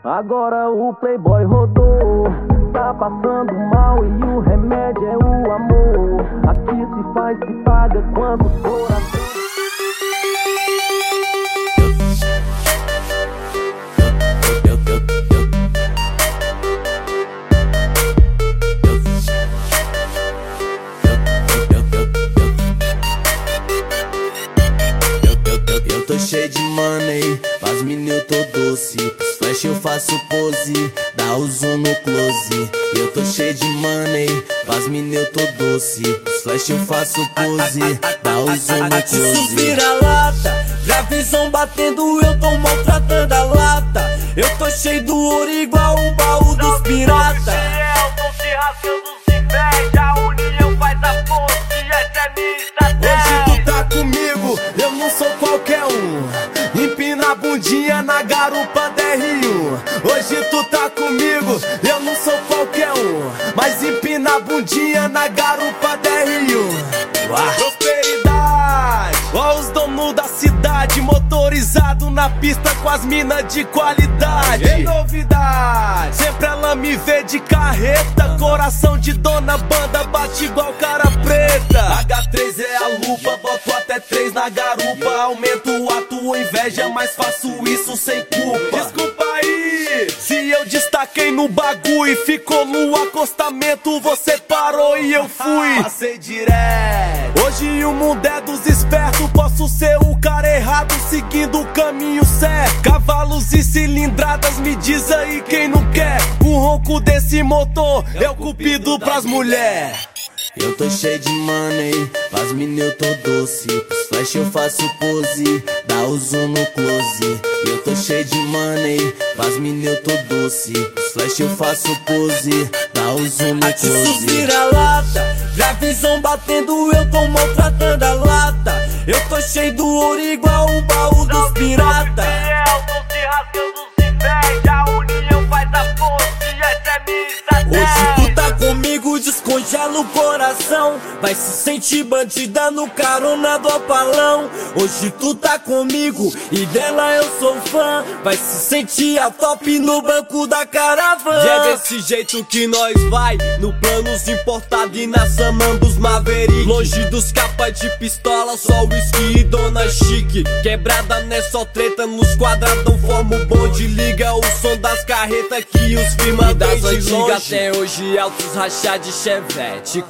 Agora o playboy rodou, tá passando mal e o remédio é o amor. Aqui se faz, se paga quanto coração. Eu tô cheio de money, faz menino tô doce. Flash eu faço pose, dá o zoom no close. Eu tô cheio de money, faz menino eu tô doce. Flash eu faço pose, dá o zoom no Isso close. vira lata, já visão batendo, eu tô maltratando a lata. Eu tô cheio do ouro igual o baú dos piratas. E é. Hoje tu tá comigo, eu não sou qualquer um. Bundinha na garupa DR1. Prosperidade, ó os donos da cidade, motorizado na pista com as minas de qualidade. É novidade, sempre ela me vê de carreta. Coração de dona banda bate igual cara preta. H3 é a lupa, boto até três na garupa. Aumento a tua inveja, mas faço isso sem culpa. Desculpa eu destaquei no bagulho e ficou no acostamento, você parou e eu fui. Passei direto. Hoje o mundo é dos espertos, posso ser o cara errado seguindo o caminho certo. Cavalos e cilindradas, me diz aí quem não quer. O ronco desse motor é o cupido pras mulheres. Eu tô cheio de money, faz menino eu tô doce. Pros flash eu faço pose, dá o zoom no close. Eu tô cheio de money, faz menino eu tô doce. Pros flash eu faço pose, dá o zoom no close. vira lata, já visão batendo, eu tô maltratando a lata. Eu tô cheio do ouro igual o baú dos piratas. Descongela o coração. Vai se sentir bandida no carona do opalão. Hoje tu tá comigo e dela eu sou fã. Vai se sentir a top no banco da caravana. E é desse jeito que nós vai, no planos importado e na samambos Maverick. Longe dos capas de pistola, só whisky e dona chique. Quebrada não é só treta, nos quadradão forma o bonde. Liga o som das carretas que os firma E das antigas até hoje altos rachar de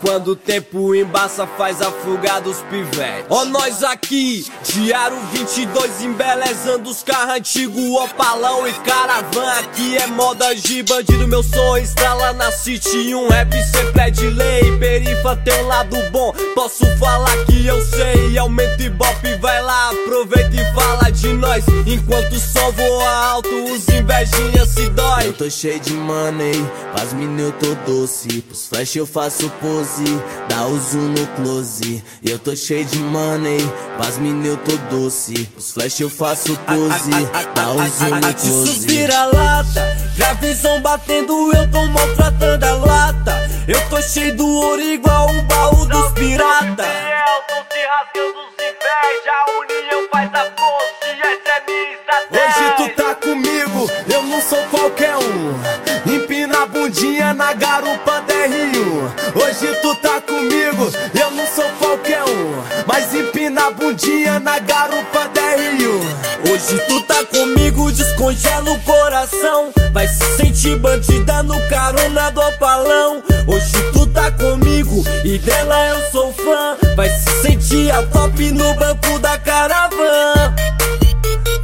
Quando o tempo embaça faz afogar dos pivete Ó nós aqui, Diário 22 embelezando os carros antigos, opalão e caravan. Aqui é moda de bandido, meu som estrala na city. Um rap é de lei, perifa tem um lado bom Posso falar que eu sei, aumenta e bop, vai lá Aproveita e fala de nós, enquanto o som voa alto Os invejinhas se dói Eu tô cheio de money, faz menino eu tô doce. Pros flash eu faço pose, dá o zoom no close. Eu tô cheio de money, faz menino eu tô doce. Pros flash eu faço pose, dá o zoom no Isso close. vira lata, já visão batendo, eu tô maltratando a lata. Eu tô cheio do ouro igual o baú dos piratas. Elton se rasgando se perde, a união faz a força e essa é minha estratégia. Hoje tu tá comigo, eu não sou qualquer um. Empina a bundinha na garupa DR1. Hoje tu tá comigo, eu não sou qualquer um. Mas empina a bundinha na garupa DR1. Hoje tu tá comigo, descongela o coração. Vai se sentir bandida no carona do opalão. Hoje tu tá comigo e dela eu sou fã. Vai se sentir a top no banco da caravana.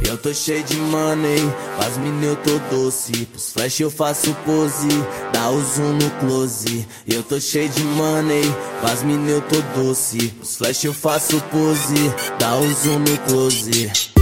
Eu tô cheio de money, faz menino eu tô doce. Pros flash eu faço pose, dá o zoom no close. Eu tô cheio de money, faz menino eu tô doce. Pros flash eu faço pose, dá o zoom no close.